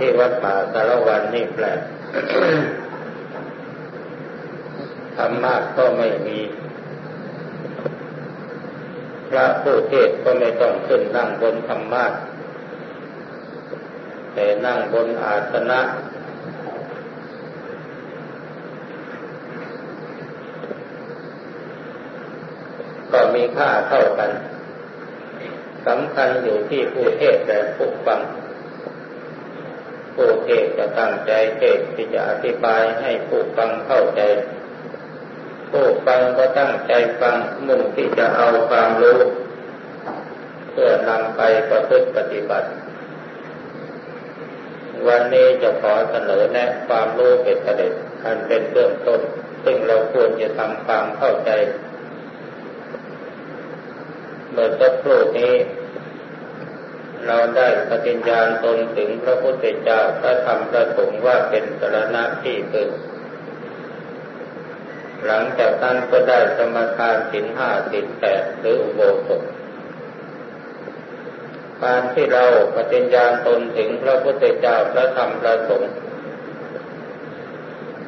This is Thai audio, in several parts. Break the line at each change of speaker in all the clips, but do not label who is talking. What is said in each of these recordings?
ที่วัดป่าสารวันนี่แปลกธรรมะก็ไม่มี พระผู้เทศก็ไม่ต้องขึ้นนั่งบนธรรมะแต่นั่งบนอาสนะก็มีค่าเท่ากันสำคัญอยู่ที่ผู้เทศและผู้ฟัง ผู้เทศจะตั้งใจเทศที่จะอธิบายให้ผู้ฟังเข้าใจ ผู้ฟังก็ตั้งใจฟังมุ่งที่จะเอาความรู้ เพื่อนำไปประพฤติปฏิบัติ วันนี้จะขอเสนอแนะความรู้เป็นประเด็นอันเป็นเรื่องต้น ซึ่งเราควรจะทำความเข้าใจเมื่อสักครู่นี้ เราได้ปฏิญญาณตนถึงพระพุทธเจ้าพระธรรมพระสงฆ์ว่าเป็นสรณะที่พึ่งหลังจากนั้นก็ได้สมทานสินห้าสินแปดหรืออุโบสถการที่เราปฏิญญาณตนถึงพระพุทธเจ้าพระธรรมพระสงฆ์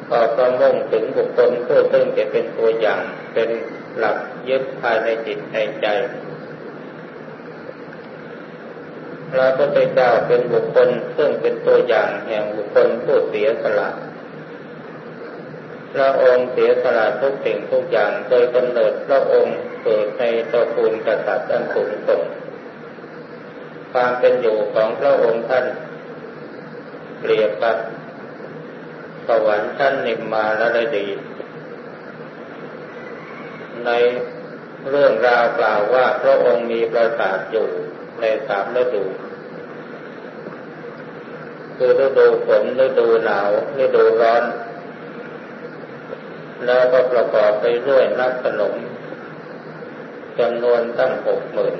ก็ประมุ่งถึงบุคคลผู้ซึ่งจะเป็นตัวอย่างเป็นหลักยึดภายในจิตในใจ พระพุทธเจ้าเป็นบุคคลซึ่งเป็นตัวอย่างแห่งบุคคลผู้เสียสละพระองค์เสียสละทุกสิ่งทุกอย่างโดยกำเนิดพระองค์เกิดในตระกูลกษัตริย์อันสูงส่ง ความเป็นอยู่ของพระองค์ท่านเปรียบกับสวรรค์ชั้นนิมมาและดี ในเรื่องราวกล่าวว่าพระองค์มีประสาทอยู่ ในสามฤดู คือฤดูฝนฤดูหนาวฤดูร้อน แล้วก็ประกอบไปด้วยนักขนมจำนวนตั้งหกหมื่น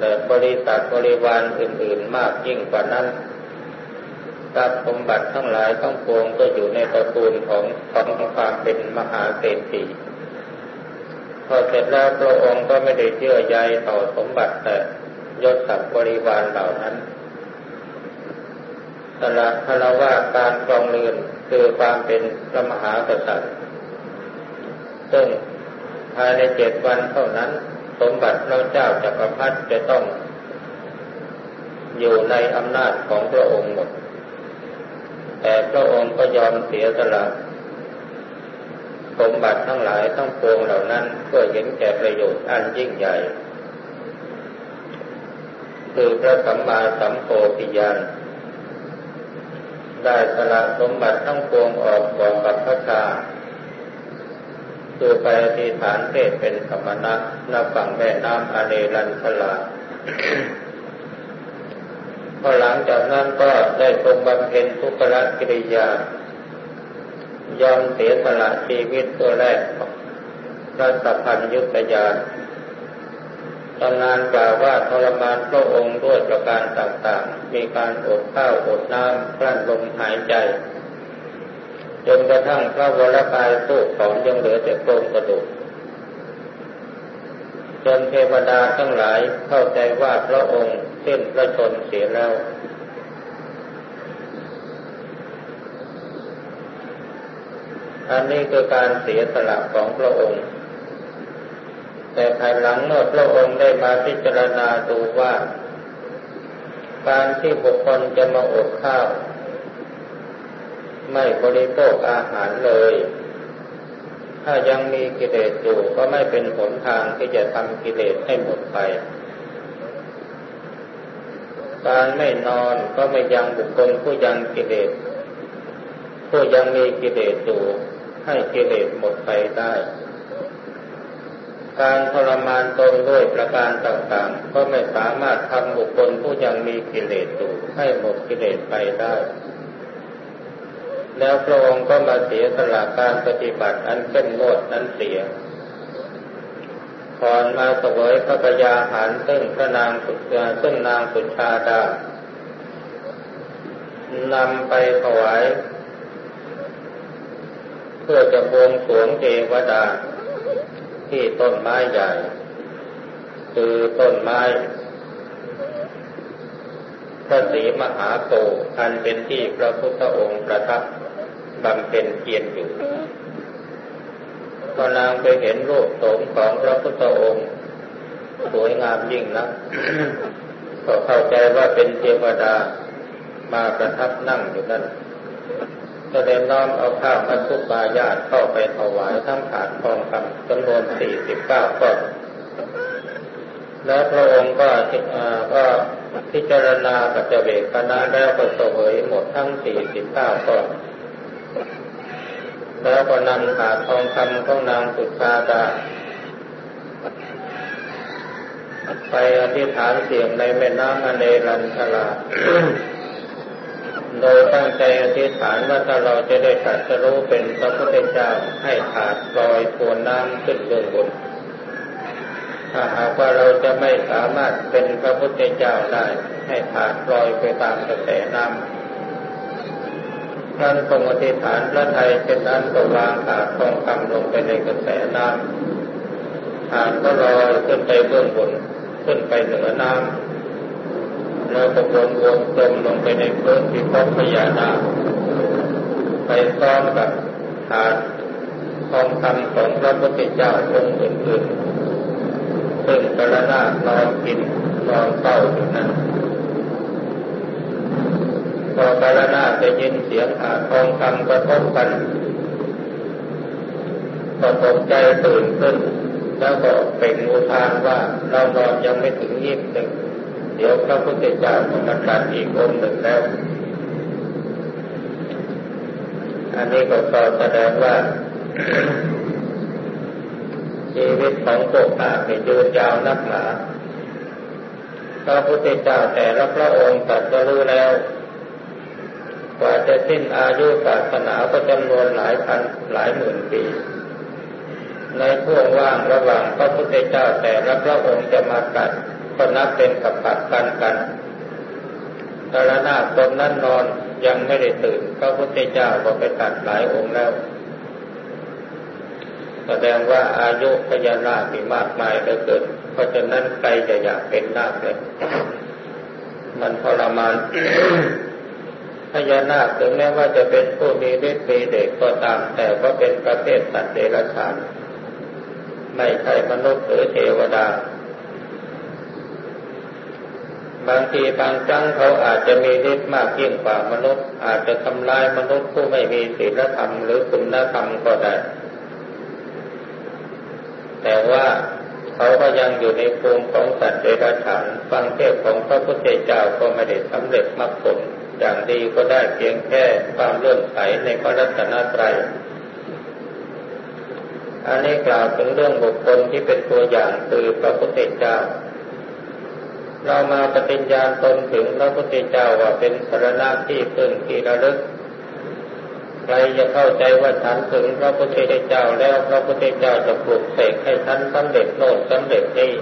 และบริษัทบริวารอื่น ๆ มากยิ่งกว่านั้นทรัพย์สมบัติทั้งหลายทั้งปวงก็อยู่ในตระกูลของของความเป็นมหาเศรษฐี พอเสร็จแล้วพระองค์ก็ไม่ได้เชื่อใยต่อสมบัติแต่ยศศักดิ์บริวารเหล่านั้นสละคารวะการกองเรือนคือความเป็นพระมหากษัตริย์ ซึ่งภายในเจ็ดวันเท่านั้น สมบัติพระเจ้าจักรพรรดิจะต้อง อยู่ในอำนาจของพระองค์หมด แต่พระองค์ก็ยอมเสียสละ สมบัติทั้งหลายทั้งปวงเหล่านั้นเพื่อเห็นแก่ประโยชน์อันยิ่งใหญ่ คือพระสัมมาสัมโพธิญาณได้สละสมบัติทั้งปวงออกบอกกับพระชาคือไปอธิษฐานเทศเป็นสมณะนับฝั่งแม่น้ำอเนรันชลาพอหลังจากนั้นก็ได้ทรงบำเพ็ญทุกขกิริยา ยอมเสียสละชีวิตตัวแรกพระสัพพัญยุตยานตำนานกล่าวว่าทรมานพระองค์ด้วยประการต่างๆ มีการอดข้าวอดน้ำกลั้นลมหายใจ จนกระทั่งพระวรกายสู้ของยังเหลือแต่โครงกระดูกจนเทวดาทั้งหลายเข้าใจว่าพระองค์เส้นพระชนเสียแล้ว อันนี้คือการเสียสละของพระองค์ แต่ภายหลังเมื่อพระองค์ได้มาพิจารณาดูว่า การที่บุคคลจะมาอดข้าว ไม่บริโภคอาหารเลย ถ้ายังมีกิเลสอยู่ก็ไม่เป็นหนทางที่จะทำกิเลสให้หมดไปการไม่นอนก็ไม่ยังบุคคลผู้ยังกิเลสผู้ยังมีกิเลสอยู่ ให้กิเลสหมดไปได้ การทรมานตนด้วยประการต่างๆ ก็ไม่สามารถทำบุคคลผู้ยังมีกิเลสอยู่ให้หมดกิเลสไปได้ แล้วพระองค์ก็มาเสียสละการปฏิบัติอันเข้มงวดนั้นเสียก่อนมาสวยพระกยาหารซึ่งพระนางสุดาซึ่งนางสุชาดานำไปถวาย พื่อจะบวงสวงเทวดา ที่ต้นไม้ใหญ่ คือต้นไม้พระศรีมหาโพธิ์อันเป็นที่พระพุทธองค์ประทับบำเพ็ญเพียรอยู่พอนางไปเห็นรูปโสมของพระพุทธองค์สวยงามยิ่งนะก็เข้าใจว่าเป็นเทวดามาประทับนั่งอยู่นั่น ก็ได้น้อมเอาข้าวมัทุบาญาตเข้าไปถวายทั้งถาดทองคำจำนวนสี่สิบเก้าก้อนแล้วพระองค์ก็ก็พิจารณาปัจเจกคณะแล้วก็เสวยหมดทั้งสี่สิบเก้าก้อนแล้วก็นำถาดทองคำของนางสุชาดาไปอธิษฐานเสียงในแม่น้ำอเนรันทรา โดยตั้งใจอธิษฐานว่าถ้าเราจะได้ตัดสรู้เป็นพระพุทธเจ้าให้ถาดลอยทวนน้ำขึ้นเบื้องบน ถ้าหากว่าเราจะไม่สามารถเป็นพระพุทธเจ้าได้ ให้ถาดลอยไปตามกระแสน้ำท่านทรงอธิษฐานพระไทยเป็นนั้นก็วางถาดทองคำลงไปในกระแสน้ำถาดก็ลอยขึ้นไปเบื้องบนขึ้นไปเหนือน้ำ แล้วก็วนวนจมลงไปในพื้นที่พบพญานาคไปซ้อมกับถาดทองคำของพระพุทธเจ้าองค์อื่นๆซึ่งกระนานอนกินนอนเศร้าอยู่นั้นพอกระนาจะยินเสียงถาดทองคำกระทบกันก็ตกใจตื่นขึ้น แล้วก็เป็นอุทานว่าเรานอนยังไม่ถึงยี่สิบหนึ่ง ดี๋ยวพระพุทธเจ้าจะมาตรัสอีกองหนึ่งแล้วอันนี้ก็สอแสดงว่า ชีวิตของพวกอาเนยืนยาวนักหนาพระพุทธเจ้าแต่ละพระองค์ตรัสรู้แล้ว กว่าจะสิ้นอายุศาสนาก็จำนวนหลายพันหลายหมื่นปี ในช่วงว่างระหว่างพระพุทธเจ้าแต่ละพระองค์จะมาตัด ก็นับเป็นกับปัดกันกันตระนาตนนั้นนอนยังไม่ได้ตื่นพระพุทธเจ้าก็ไปตัดหลายองค์แล้ว แสดงว่าอายุพญานาคมีมากมายเหลือเกินเพราะฉะนั้นใครจะอยากเป็นนาคเลยมันทรมานพญานาคถึงแม้ว่าจะเป็นผู้มีฤทธิ์มีเด็กก็ตาม แต่ก็เป็นประเภทสัตว์เดรัจฉาน ไม่ใช่มนุษย์หรือเทวดา บางทีบางครั้งเขาอาจจะมีฤทธิ์มากยิ่งกว่ามนุษย์ อาจจะทำลายมนุษย์ผู้ไม่มีศีลธรรมหรือคุณธรรมก็ได้ แต่ว่าเขาก็ยังอยู่ในภูมิของสัตว์เดรัจฉานฟังเทศของพระพุทธเจ้าก็ไม่ได้สำเร็จมรรคผลอย่างดีก็ได้เพียงแค่ความเลื่อมใสในพระรัตนตรัยอันนี้กล่าวถึงเรื่องบุคคลที่เป็นตัวอย่างคือพระพุทธเจ้า เรามาปฏิญญาณตนถึงพระพุทธเจ้าว่าเป็นสารณะที่พึ่งที่ระลึกใครจะเข้าใจว่าฉันถึงพระพุทธเจ้าแล้วพระพุทธเจ้าจะปลุกเสกให้ฉันสำเร็จโน่นสำเร็จนี่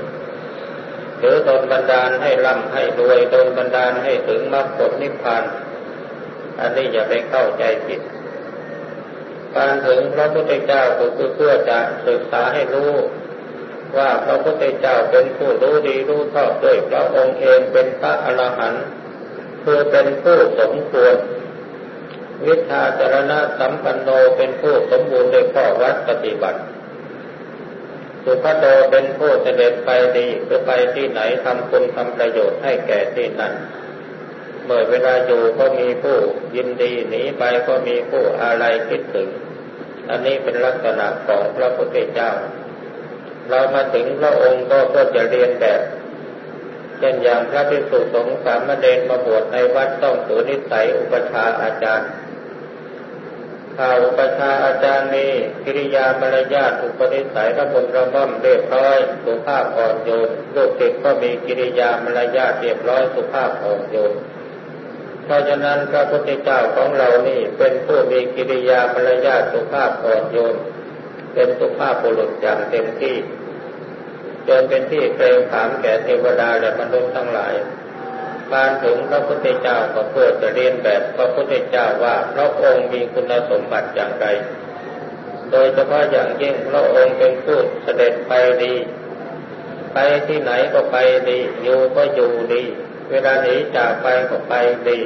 หรือโดนบันดาลให้ร่ำให้รวยโดนบันดาลให้ถึงมรรคผลนิพพาน อันนี้อย่าไปเข้าใจผิด การถึงพระพุทธเจ้าก็คือเพื่อจะศึกษาให้รู้ ว่าพระพุทธเจ้าเป็นผู้รู้ดีรู้ชอบด้วยพระองค์เองเป็นพระอรหันต์คือเป็นผู้สมควร วิชาจารณะสัมปันโนเป็นผู้สมบูรณ์ด้วยข้อวัดปฏิบัติ สุภโตเป็นผู้เสด็จไปดีคือไปที่ไหนทำคุณทำประโยชน์ให้แก่ที่นั้นเมื่อเวลาอยู่ก็มีผู้ยินดีหนีไปก็มีผู้อะไรคิดถึง อันนี้เป็นลักษณะของพระพุทธเจ้า เรามาถึงพระองค์ก็เพื่อจะเรียนแบบเช่นอย่างพระภิกษุสงฆ์สามเณรมาบวชในวัดต้องถือนิสัยอุปชาอาจารย์ถ้าอุปชาอาจารย์มีกิริยามารยาทอุปนิสัยระบนระบ่มเรียบร้อย สุภาพอ่อนโยนลูกศิษย์ก็มีกิริยามารยาทเรียบร้อยสุภาพอ่อนโยนเพราะฉะนั้นพระพุทธเจ้าของเรานี่เป็นผู้มีกิริยามารยาทสุภาพอ่อนโยน เป็นสุภาพบุรุษอย่างเต็มที่จนเป็นที่เกรงขามแก่เทวดาและมนุษย์ทั้งหลายการถึงพระพุทธเจ้าก็เพื่อจะเรียนแบบพระพุทธเจ้าว่าพระองค์มีคุณสมบัติอย่างไร โดยเฉพาะอย่างยิ่งพระองค์เป็นผู้เสด็จไปดี ไปที่ไหนก็ไปดี อยู่ก็อยู่ดี เวลาหนีจากไปก็ไปดี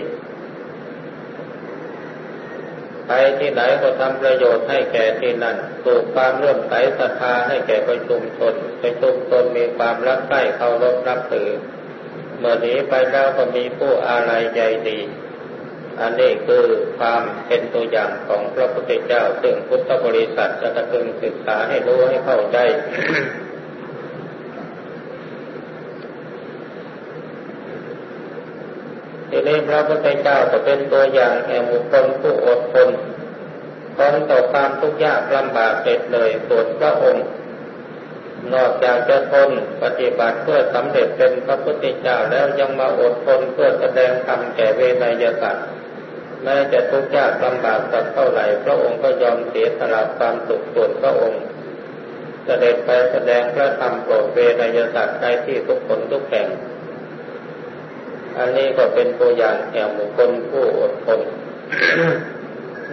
ที่ไหนก็ทำประโยชน์ให้แก่ที่นั่นปลูกความเลื่อมใสศรัทธาให้แก่ประชุมชน ประชุมชนมีความรักใคร่เคารพนับถือ เมื่อนี้ไปแล้วก็มีผู้อาลัยใจดี อันนี้คือความเป็นตัวอย่างของพระพุทธเจ้าซึ่งพุทธบริษัทจะพึงศึกษาให้รู้ให้เข้าใจ ทีนี้พระพุทธเจ้าก็เป็นตัวอย่างแห่งบุคคลผู้อดทนทนต่อความทุกข์ยากลำบากเด็ดเลยส่วนพระองค์ นอกจากจะทนปฏิบัติเพื่อสำเร็จเป็นพระพุทธเจ้าแล้วยังมาอดทนเพื่อแสดงธรรมแก่เวนยสัตว์แม้จะทุกข์ยากลำบากสักเท่าไหร่ พระองค์ก็ยอมเสียสละความสุขส่วนพระองค์ เสด็จไปแสดงพระธรรมโปรดเวนยสัตว์ในที่ทุกคนทุกแห่ง อันนี้ก็เป็นตัวอย่างแห่งบุคคลผู้อดทน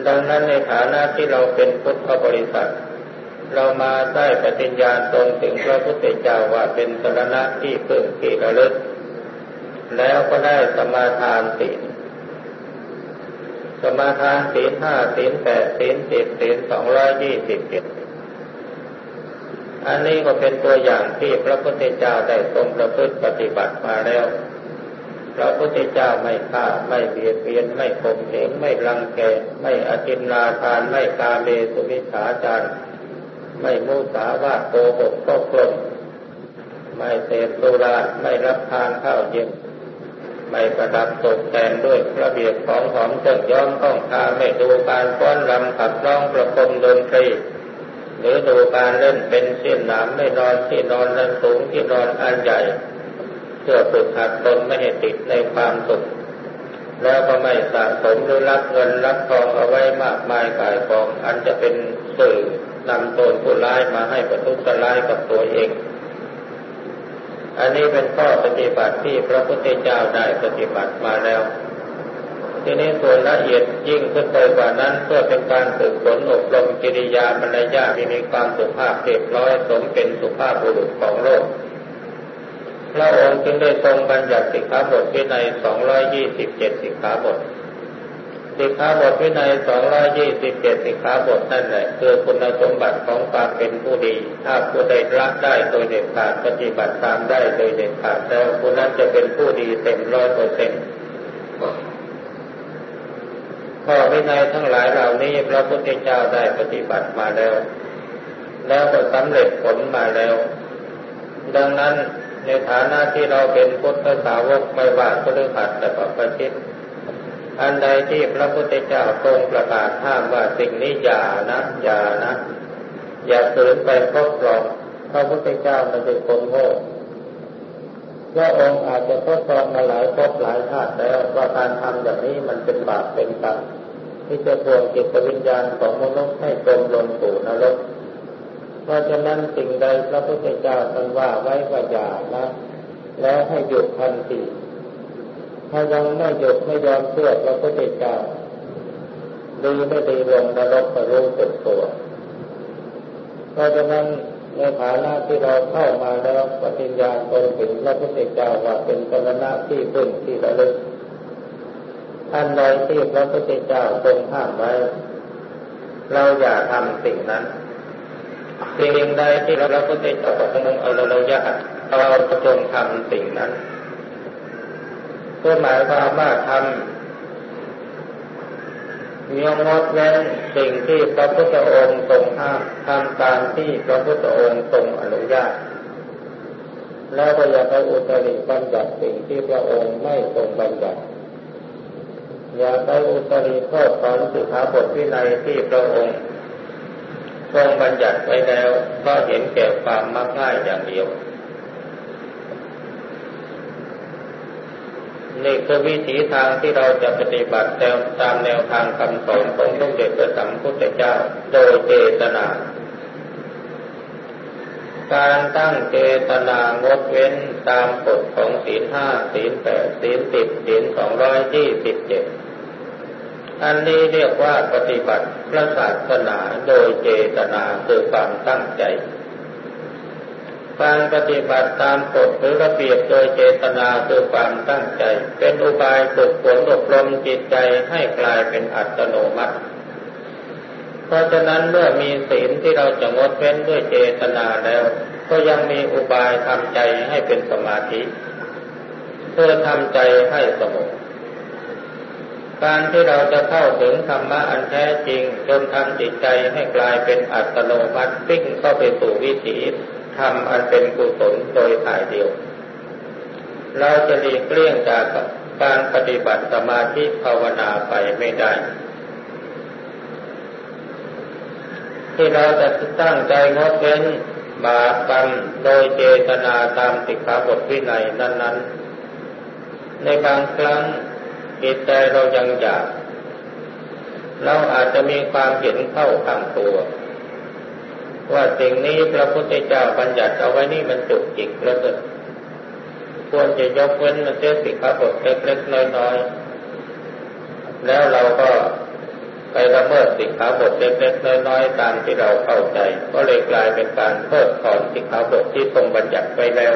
ดังนั้นในฐานะที่เราเป็นพุทธบริษัท เรามาได้ปฏิญญาณตนถึงพระพุทธเจ้าว่าเป็นสรณะที่พึ่งที่ระลึก แล้วก็ได้สมาทานศีลสมาทานศีลห้าศีลแปดศีลสิบศีลสองร้อยยี่สิบเจ็ดอันนี้ก็เป็นตัวอย่างที่พระพุทธเจ้าได้ทรงประพฤติปฏิบัติมาแล้ว ระพุทธเจ้าไม่ฆ่าไม่เบียดเบียนไม่ข่มเหงไม่รังแกไม่อจินนาทานไม่กาเมสุมิฉาจารไม่มุสาวาโกหกก็กลมไม่เสพสุราไม่รับทานข้าวเย็นไม่ประดับตกแต่งด้วยระเบียบของหอมเจิงย้อมต้องทาไม่ดูการฟ้อนรำขับร้องประคมดนตรีหรือดูการเล่นเป็นเส้นหนามไม่นอนที่นอนนันสูงที่นอนอันใหญ่ พื่อฝึกหัดตนไม่ให้ติดในความสุข แล้วก็ไม่สะสมหรือรับเงินรับทองเอาไว้มากมายกายกอง อันจะเป็นสื่อนำตนผู้ร้ายมาให้ประทุษร้ายกับตัวเอง อันนี้เป็นข้อปฏิบัติที่พระพุทธเจ้าได้ปฏิบัติมาแล้ว ทีนี้ส่วนละเอียดยิ่งขึ้นไปกว่านั้นเพื่อเป็นการฝึกฝนอบรมกิริยามารยาที่มีความสุภาพเรียบร้อยสมเป็นสุภาพบุรุษของโลก พระองค์จึงได้ทรงบัญญัติสิกขาบทวินัยสองร้อยยี่สิบเจ็ดสิกขาบท สิกขาบทวินัยสองร้อยยี่สิบเจ็ดสิกขาบทนั่นแหละคือคุณสมบัติของความเป็นผู้ดี ถ้าผู้ใดละได้โดยเด็ดขาดปฏิบัติตามได้โดยเด็ดขาดแล้วผู้นั้นจะเป็นผู้ดีเต็มร้อยเปอร์เซ็นต์ข้อวินัยทั้งหลายเหล่านี้พระพุทธเจ้าได้ปฏิบัติมาแล้ว แล้วก็สำเร็จผลมาแล้ว ดังนั้น ในฐานะที่เราเป็นพุทธสาวกไม่ว่าพฤหัสแต่ปประชิตอันใดที่พระพุทธเจ้าทรงประกาศห้ามว่าสิ่งนี้อย่านะอย่านะ อย่าฝืนไปครอบครองพระพุทธเจ้ามันเป็นคนโง่พระองค์อาจจะทดสอบมาหลายภพหลายชาติแล้วว่าการทำอย่างนี้มันเป็นบาปเป็นกรรมที่จะทวงจิตวิญญาณของมนุษย์ให้จมลงสู่นรก เพราะฉะนั้นสิ่งใดพระพุทธเจ้าท่านว่าไว้ว่าอย่านะแล้วให้หยุดทันทีถ้ายังไม่หยุดไม่ยอมเชื่อพระพุทธเจ้าดีไม่ดีลงนรกก็รู้สึกตัว เพราะฉะนั้นในฐานะที่เราเข้ามาแล้วปฏิญญาตนถึงพระพุทธเจ้าว่าเป็นสรณะที่พึ่งที่ระลึกอันใดที่พระพุทธเจ้าทรงห้ามไว้ เราอย่าทำสิ่งนั้น สิ่งใดที่เราเราก็ได้ตกลงเอาเราเรายากเราจงทำสิ่งนั้นเพื่อหมายความว่าทำมีงดเว้นสิ่งที่พระพุทธองค์ทรงห้ามทำตามที่พระพุทธองค์ทรงอนุญาตแล้วก็อย่าไปอุตริบัญญัติสิ่งที่พระองค์ไม่ทรงบัญญัติอย่าไปอุตริโทษของสิกขาบทวินัยที่พระองค์ ทรงบัญญัติไว้แล้วก็เห็นแก่ความมักง่ายอย่างเดียว นี่คือวิถีทางที่เราจะปฏิบัติตามแนวทางคำสอนของพระเดชพระสัมพุทธเจ้าโดยเจตนา การตั้งเจตนางดเว้นตามกฎของศีลห้าศีลแปดศีลสิบศีลสองร้อยยี่สิบเจ็ด อันนี้เรียกว่าปฏิบัติพระศาสนาโดยเจตนาคือความตั้งใจ การปฏิบัติตามกฎหรือระเบียบโดยเจตนาคือความตั้งใจ เป็นอุบายฝึกฝนอบรมจิตใจให้กลายเป็นอัตโนมัติ เพราะฉะนั้นเมื่อมีศีลที่เราจะงดเว้นด้วยเจตนาแล้ว ก็ยังมีอุบายทำใจให้เป็นสมาธิ เพื่อทำใจให้สงบ การที่เราจะเข้าถึงธรรมะอันแท้จริง จนทำจิตใจให้กลายเป็นอัตโนมัติปิ้งเข้าไปสู่วิถีธรรมอันเป็นกุศลโดยถ่ายเดียว เราจะหลีกเลี่ยงจากการปฏิบัติสมาธิภาวนาไปไม่ได้ ที่เราจะตั้งใจงดเว้นบาปกรรมโดยเจตนาตามสิกขาบทวินัยนั้น ๆ ในบางครั้ง จิตใจเรายังอยาก เราอาจจะมีความเห็นเข้าข้างตัว ว่าสิ่งนี้พระพุทธเจ้าบัญญัติเอาไว้นี่มันจุกจิกแล้วก็ควรจะยกเว้นมันเสียสิครับบทเล็กๆน้อยๆแล้วเราก็ไปละเมิดสิกขาบทเล็กๆน้อยๆตามที่เราเข้าใจ ก็เลยกลายเป็นการเพิกถอนสิกขาบทที่ทรงบัญญัติไว้แล้ว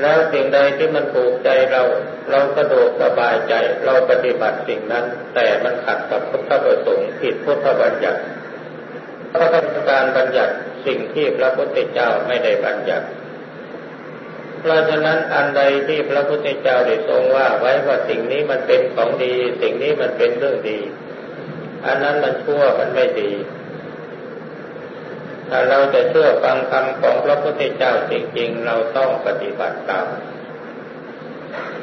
แล้วสิ่งใดที่มันถูกใจเรา เราสะดวกสบายใจ เราปฏิบัติสิ่งนั้น แต่มันขัดกับพุทธประสงค์ผิดพุทธบัญญัติพระธรรมการบัญญัติสิ่งที่พระพุทธเจ้าไม่ได้บัญญัติ เพราะฉะนั้นอันใดที่พระพุทธเจ้าได้ทรงว่าไว้ว่าสิ่งนี้มันเป็นของดี สิ่งนี้มันเป็นเรื่องดี อันนั้นมันชั่วมันไม่ดี ถ้าเราจะเชื่อฟังคำของพระพุทธเจ้าจริง ๆ เราต้องปฏิบัติตาม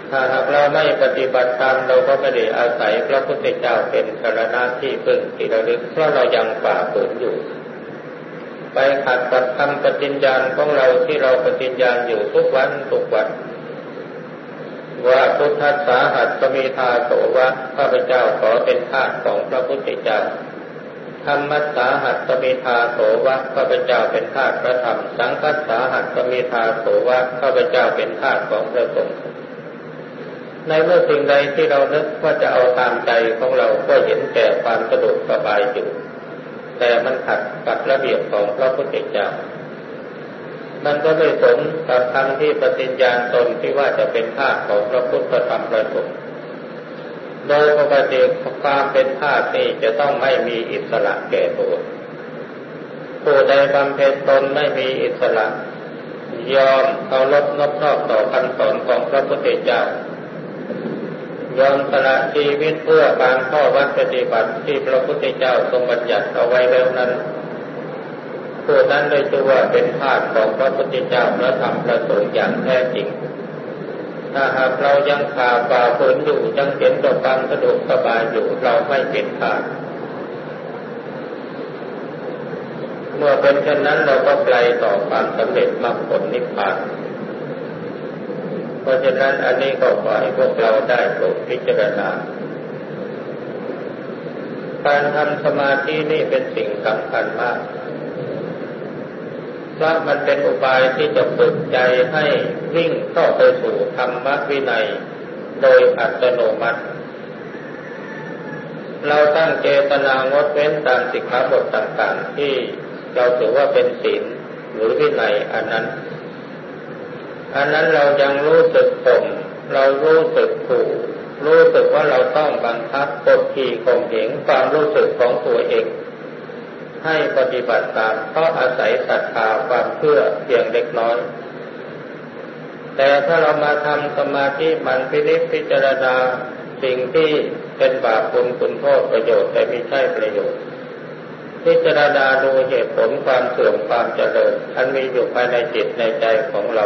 ถ้าหากเราไม่ปฏิบัติตามเราก็ไม่ได้อาศัยพระพุทธเจ้าเป็นสารณะที่พึ่งที่ระลึกเพราะเรายังฝ่าฝืนอยู่ ไปขัดกับคำปฏิญญาณของเราที่เราปฏิญญาณอยู่ทุกวันทุกวันว่าพุทธสาหัสมีทาโสวะข้าพเจ้าขอเป็นทาสของพระพุทธเจ้า ธรรมัสสาหัสมีทาโสวะข้าพเจ้าเป็นทาสพระธรรม สังคัสสาหัสมีทาโสวะข้าพเจ้าเป็นทาสของพระสงฆ์ในเมื่อสิ่งใดที่เรานึกว่าจะเอาตามใจของเราก็เห็นแก่ความสะดวกสบายอยู่ แต่มันขัดกับระเบียบของพระพุทธเจ้า มันก็ไม่สมกับคำที่ปฏิญญาณตนที่ว่าจะเป็นทาสของพระพุทธธรรมประสงค์ โดยปกติความเป็นธาตุนี้จะต้องไม่มีอิสระแก่ตัว ผู้ใดบำเพ็ญตนไม่มีอิสระ ยอมเคารพนบนอบต่อคำสอนของพระพุทธเจ้ายอมสละชีวิตเพื่อการข้อวัดปฏิบัติที่พระพุทธเจ้าทรงบัญญัติเอาไว้แล้วนั้นผู้นั้นได้ชื่อว่าเป็นทาสของพระพุทธเจ้าพระธรรมพระสงฆ์อย่างแท้จริง ถ้าหากเรายังขาฝ่าฝืนอยู่ยังเห็นต่อความสะดวกสบายอยู่เราไม่เป็นขาดเมื่อเป็นเช่นนั้นเราก็ไกลต่อความสำเร็จมรรคผลนิพพานเพราะฉะนั้นอันนี้ก็ขอให้พวกเราได้โปรดพิจารณา การทำสมาธินี่เป็นสิ่งสำคัญมาก พราะมันเป็นอุบายที่จะฝึกใจให้วิ่งเข้าไปสู่ธรรมวินัย โดยอัตโนมัติ เราตั้งเจตนางดเว้นตามสิกขาบทต่างๆ ที่เราถือว่าเป็นศีลหรือวินัยอันนั้น อันนั้นเรายังรู้สึกผมเรารู้สึกผูกรู้สึกว่าเราต้องบังคับกดขี่ข่มเหงความรู้สึกของตัวเอง ให้ปฏิบัติตามเพราะอาศัยศรัทธาความเชื่อเพียงเล็กน้อย แต่ถ้าเรามาทำสมาธิมันพินิจพิจารณาสิ่งที่เป็นบาปคุณคุณโทษประโยชน์แต่ไม่ใช่ประโยชน์ พิจารณาดูเหตุผลความเสื่อมความเจริญอันมีอยู่ภายในจิตในใจของเรา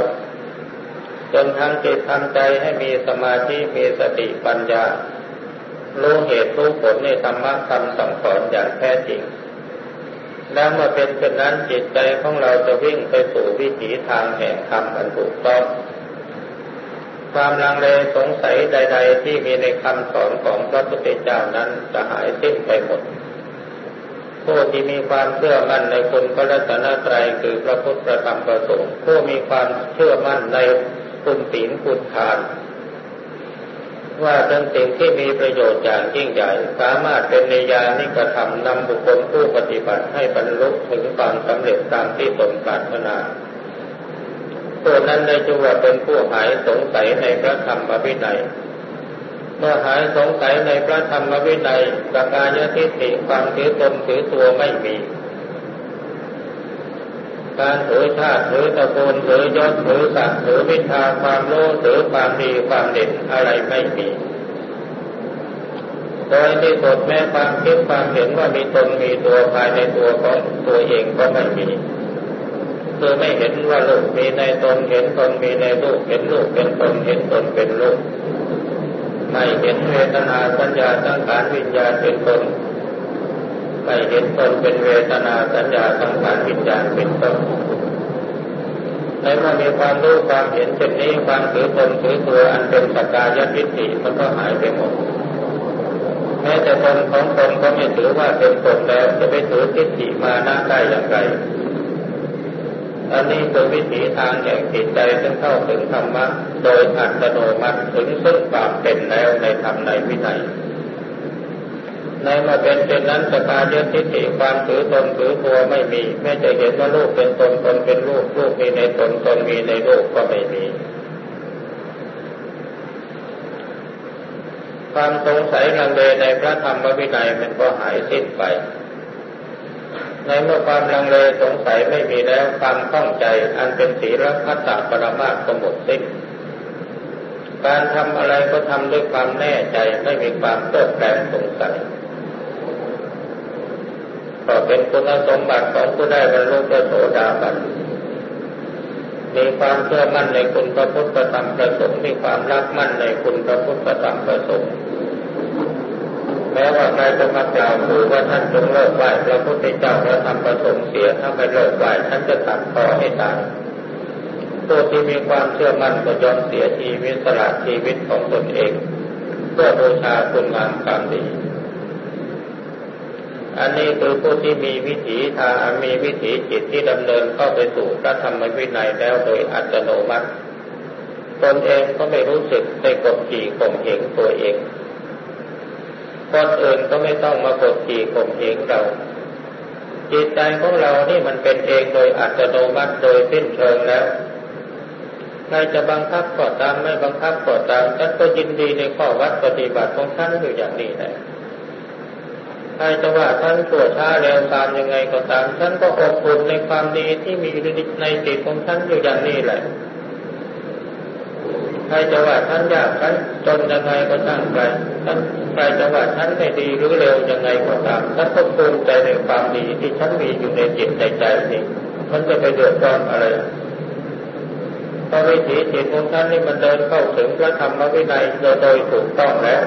จนทั้งจิตทำใจให้มีสมาธิมีสติปัญญารู้เหตุรู้ผลในธรรมะคำสั่งสอนอย่างแท้จริง แล้วเมื่อเป็นเช่นนั้นจิตใจของเราจะวิ่งไปสู่วิถีทางแห่งธรรมอันถูกต้อง ความลังเลสงสัยใด ๆ ที่มีในคำสอนของพระพุทธเจ้านั้นจะหายสิ้นไปหมดผู้ที่มีความเชื่อมั่นในคุณพระรัตนตรัยคือพระพุทธธรรมประสงค์ผู้มีความเชื่อมั่นในคุณศีลคุณทาน ว่าเป็นสิ่งที่มีประโยชน์อย่างยิ่งใหญ่ สามารถเป็นในยานิกระทำนำบุคคลผู้ปฏิบัติให้บรรลุถึงความสำเร็จตามที่ตนปรารถนาผู้นั้นได้ชื่อว่าเป็นผู้หายสงสัยในพระธรรมวินัยเมื่อหายสงสัยในพระธรรมวินัยสกายทิฏฐิความถือตนถือตัวไม่มี การถือชาติถือตระกูลถือยศถือศักดิ์ถือวิชาความโลภถือความดีความเด่นอะไรไม่มีโดยที่สุดแม้ความคิดความเห็นว่ามีตนมีตัวภายในตัวของตัวเองก็ไม่มีคือไม่เห็นว่าลูกมีในตนเห็นตนมีในลูกเห็นลูกเป็นตนเห็นตนเป็นลูกไม่เห็นเวทนาสัญญาสังขารวิญญาณเป็นตน ไม่เห็นตนเป็นเวทนาสัญญาสังขารวิญญาณเป็นตนในเมื่อมีความรู้ความเห็นเช่นนี้ความถือตนถือตัวอันเป็นสกายทิฏฐิมันก็หายไปหมดแม้แต่ตนของตนก็ไม่ถือว่าเป็นตนแล้วจะไปถือทิฏฐิมานะได้อย่างไรอันนี้คือวิถีทางแห่งจิตใจซึ่งเข้าถึงธรรมะโดยอัตโนมัติถึงซึ่งความเป็นแล้วในธรรมในวินัย ในมาเป็นเช่นนั้นสกายทิฏฐิความถือตนถือตัวไม่มีแม้จะเห็นว่าลูกเป็นตนตนเป็นลูกลูกมีในตนตนมีในลูกก็ไม่มี ความสงสัยลังเลในพระธรรมวินัยมันก็หายสิ้นไป ในเมื่อความลังเลสงสัยไม่มีแล้วความข้องใจอันเป็นศีลพัตตปรมาก็หมดสิ้นการทำอะไรก็ทำด้วยความแน่ใจไม่มีความเติบแปลงสงสัย ก็เป็นคุณสมบัติของผู้ได้บรรลุพระโสดาบันมีความเชื่อมั่นในคุณพระพุทธธรรมประสงค์มีความรักมั่นในคุณพระพุทธธรรมประสงค์แม้ว่าใครจะมากล่าวคือว่าท่านจงเลิกไหว้พระพุทธเจ้าพระธรรมประสงค์เสียถ้าไม่เลิกไหว้ท่านจะตัดคอให้ตายผู้ที่มีความเชื่อมั่นก็ยอมเสียชีวิตสละชีวิตของตนเอง เพื่อบูชาคุณงามความดี อันนี้คือผู้ที่มีวิถีทางมีวิถีจิตที่ดำเนินเข้าไปสู่พระธรรมวินัยแล้วโดยอัตโนมัติตนเองก็ไม่รู้สึกในกดขี่ข่มเหงตัวเองคนอื่นก็ไม่ต้องมากดขี่ข่มเหงเรา จิตใจของเรานี่มันเป็นเองโดยอัตโนมัติโดยสิ้นเชิงแล้วใครจะบังคับก็ตามไม่บังคับก็ตามฉันก็ยินดีในข้อวัดปฏิบัติของท่านอยู่อย่างนี้แหละ ใครจะว่าท่านชั่วช้าเร็วตามยังไงก็ตามฉันก็อบอุ่นในความดีที่มีในจิตของท่านอยู่อย่างนี้แหละใครจะว่าท่านยากท่านจนยังไงก็ช่างไปท่านใครจะว่าท่านไม่ดีหรือเร็วยังไงก็ตามท่านก็ภูมิใจในความดีที่ท่านมีอยู่ในจิตในใจนี่มันจะไปเดือดร้อนอะไรพระวิถีจิตของท่านนี่มันเดินเข้าถึงพระธรรมวินัยโดยถูกต้องแล้ว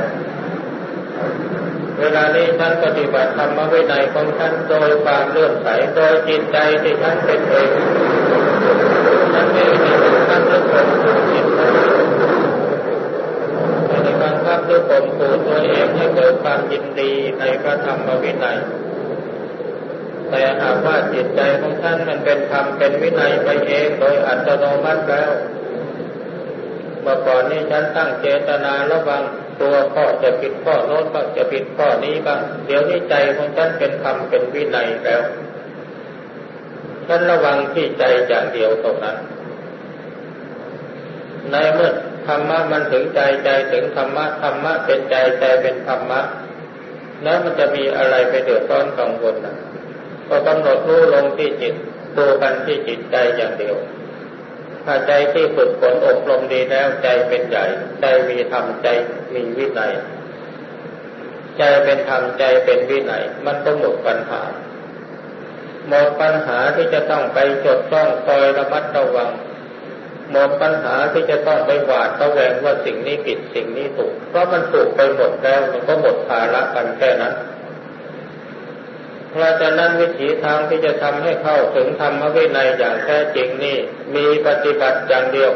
เวลานี้ท่านปฏิบัติธรรมวินัยของท่านโดยความเลื่อมใสโดยจิตใจที่ท่านเป็นเองท่านไม่ได้ท่านเลื่อมใสคับด้วยผมขู่ตัวเองให้เกิดความยินดีในพระธรรมวินัย แต่หากว่าจิตใจของท่านมันเป็นธรรมเป็นวินัยไปเองโดยอัตโนมัติแล้วเมื่อก่อนนี้ฉันตั้งเจตนาระวัง ตัวข้อจะผิดข้อโน้นบ้างจะผิดข้อนี้บ้างเดี๋ยวนี้ใจของฉันเป็นธรรมเป็นวินัยแล้วฉันระวังที่ใจอย่างเดียวตรงนั้น ในเมื่อธรรมะมันถึงใจใจถึงธรรมะธรรมะเป็นใจใจเป็นธรรมะแล้วมันจะมีอะไรไปเดือดร้อนกังวลนะก็กำหนดรู้ลงที่จิตตัวกันที่จิตใจอย่างเดียว ถ้าใจที่ฝึกฝนอบรมดีแล้วใจเป็นใหญ่ ใจมีธรรมใจมีวินัยใจเป็นธรรมใจเป็นวินัยมันก็หมดปัญหา หมดปัญหาที่จะต้องไปจดจ้องคอยระมัดระวัง หมดปัญหาที่จะต้องไปหวาดระแวงว่าสิ่งนี้ผิดสิ่งนี้ถูก เพราะมันถูกไปหมดแล้วมันก็หมดภาระกันแค่นั้น เพราะฉะนั้นวิถีทางที่จะทำให้เข้าถึงธรรมวินัยอย่างแท้จริงนี่มีปฏิบัติอย่างเดียว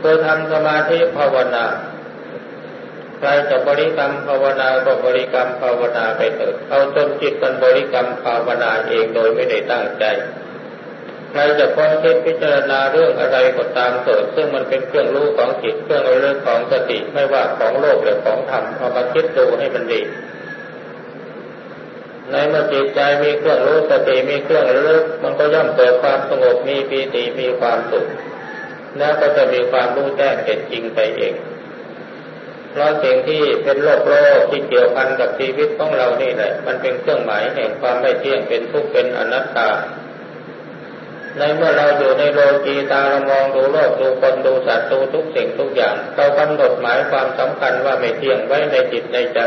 คือทำสมาธิภาวนาใครจะบริกรรมภาวนาก็บริกรรมภาวนาไปเถิดเอาจนจิตมันบริกรรมภาวนาเองโดยไม่ได้ตั้งใจใครจะค้นคิดพิจารณาเรื่องอะไรก็ตามเถิดซึ่งมันเป็นเครื่องรู้ของจิตเครื่องรู้ของสติไม่ว่าของโลกหรือของธรรมเอามาคิดดูให้มันดี ในเมื่อจิตใจมีเครื่องรู้สติมีเครื่องรู้มันก็ย่อมเกิดความสงบมีปีติมีความสุขแล้วก็จะมีความรู้แจ้งเห็นจริงไปเองเพราะสิ่งที่เป็นโลกโลกที่เกี่ยวพันกับชีวิตของเรานี่แหละ มันเป็นเครื่องหมายแห่งความไม่เที่ยงเป็นทุกข์เป็นอนัตตา ในเมื่อเราอยู่ในโลกีตาเรามองดูโลกดูคนดูสัตว์ดูทุกสิ่งทุกอย่าง เรากำหนดหมายความสำคัญว่าไม่เที่ยงไว้ในจิตในใจ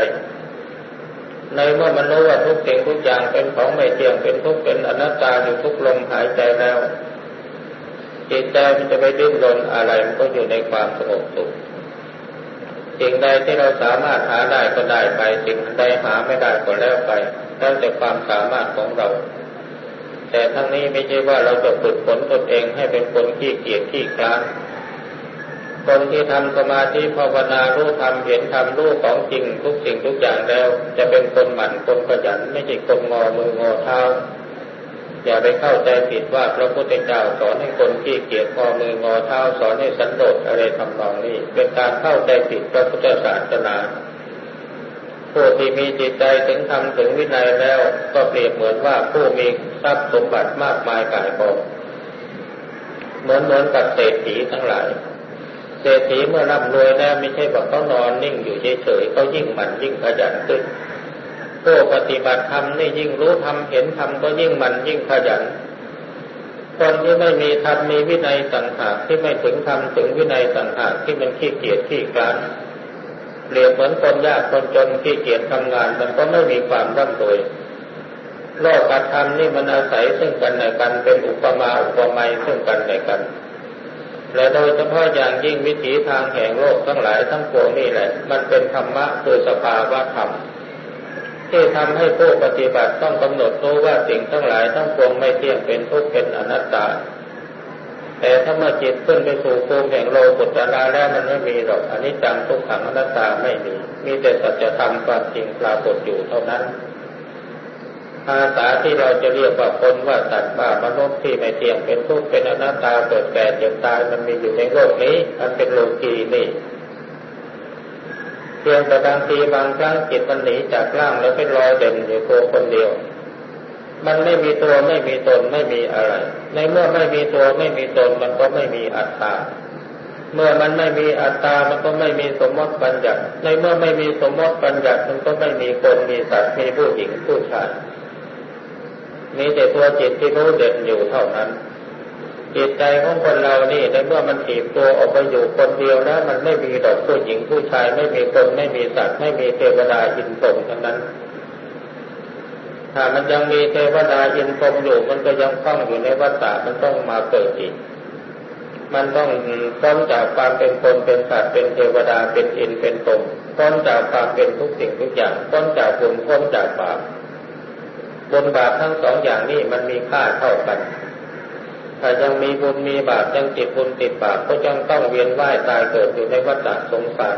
ในเมื่อมันรู้ว่าทุกสิ่งทุกอย่างเป็นของไม่เที่ยงเป็นทุกเป็นอนัตตาอยู่ทุกลมหายใจแล้วจิตใจมันจะไปดิ้นรนอะไรมันก็อยู่ในความสงบสุขสิ่งใดที่เราสามารถหาได้ก็ได้ไปสิ่งใดหาไม่ได้ก็แล้วไปแล้วแต่ความสามารถของเรา แต่ทั้งนี้ไม่ใช่ว่าเราจะฝึกฝนตนเองให้เป็นคนขี้เกียจขี้คลาน คนที่ทำสมาธิภาวนารู้ทำเห็นทำรู้ของจริงทุกสิ่งทุกอย่างแล้ว จะเป็นคนหมั่นคนขยันไม่ใช่คนงอมืองอเท้าอย่าไปเข้าใจผิดว่าพระพุทธเจ้าสอนให้คนขี้เกียจงอมืองอเท้าสอนให้สันโดษอะไรทำนองนี้ เป็นการเข้าใจผิดพระพุทธศาสนาผู้ที่มีจิตใจถึงธรรมถึงวินัยแล้วก็เปรียบเหมือนว่าผู้มีทรัพย์สมบัติมากมายกายกองเหมือนเหมือนกับเศรษฐีทั้งหลาย เศรษฐีเมื่อร่ำรวยแล้วไม่ใช่ว่าเขานอนนิ่งอยู่เฉยๆเขายิ่งหมั่นยิ่งขยันขึ้นผู้ปฏิบัติธรรมนี่ยิ่งรู้ธรรมเห็นธรรมก็ยิ่งมันยิ่งขยันคนที่ไม่มีธรรมมีวินัยสังหากที่ไม่ถึงธรรมถึงวินัยสังหากที่มันขี้เกียจขี้การเปรียบเหมือนคนยากคนจนขี้เกียจทำงานมันก็ไม่มีความร่ำรวยโลกธรรมนี่มันอาศัยซึ่งกันและกันเป็นอุปมาอุปไมยซึ่งกันและกัน และโดยเฉพาะอย่างยิ่งวิถีทางแห่งโลกทั้งหลายทั้งปวงนี่แหละ มันเป็นธรรมะคือสภาวะธรรมที่ทำให้ผู้ปฏิบัติต้องกำหนดรู้ว่าสิ่งทั้งหลายทั้งปวงไม่เที่ยงเป็นทุกข์เป็นอนัตตา แต่ถ้าเมื่อจิตขึ้นไปสู่ภูมิแห่งโลกุตระแล้วมันไม่มีหรอกอันนี้จังทุกขังอนัตตาไม่มี มีแต่สัจธรรมความจริงปรากฏอยู่เท่านั้น ภาษาที่เราจะเรียกว่าคนว่าสัตว์ว่ามนุษย์ที่ไม่เที่ยงเป็นทุกข์เป็นอนัตตาเกิดแก่เจ็บตายมันมีอยู่ในโลกนี้ มันเป็นโลกีนี่พียงแต่บางทีบางครั้งจิตมันหนีจากร่างแล้วไปลอยเด่นอยู่ตัวคนเดียว มันไม่มีตัวไม่มีตนไม่มีอะไร ในเมื่อไม่มีตัวไม่มีตนมันก็ไม่มีอัตตาเมื่อมันไม่มีอัตตา มันก็ไม่มีสมมติปัญญาในเมื่อไม่มีสมมติปัญญามันก็ไม่มีคน มีสัตว์ มีผู้หญิง ผู้ชาย มีแต่ตัวจิตที่รู้เด่นอยู่เท่านั้น จิตใจของคนเรานี่ในเมื่อมันถีบตัวออกไปอยู่คนเดียวแล้วมันไม่มีดอกผู้หญิงผู้ชายไม่มีคนไม่มีสัตว์ไม่มีเทวดาอินทร์ทั้งนั้น ถ้ามันยังมีเทวดาอินทร์อยู่มันก็ยังคล้องอยู่ในวัฏฏะมันต้องมาเกิดอีกมันต้องพ้นจากความเป็นคนเป็นสัตว์เป็นเทวดาเป็นอินเป็นตมพ้นจากความเป็นทุกสิ่งทุกอย่างพ้นจากบุญพ้นจากบาป บนบาปทั้งสองอย่างนี้มันมีค่าเท่ากัน ถ้ายังมีบุญมีบาปยังติดบุญติดบาปก็ยังต้องเวียนว่ายตายเกิดอยู่ในวัฏสงสาร